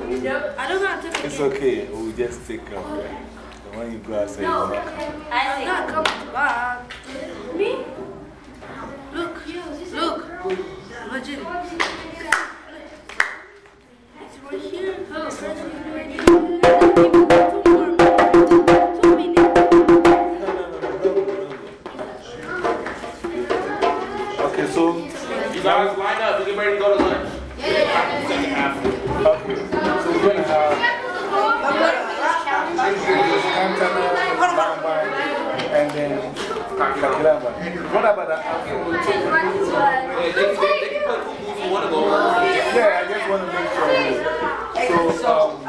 You. I don't know how to take It's okay. We'll just take care of it. And when you go outside, you No. walk. I'm not coming back. Me? Look, look. Imagine. It's right here. It's right here. Two more minutes. Two minutes. Okay, so. You guys line up. We get ready to go to lunch. Okay. So You. Yeah, I just want to make sure. So, um,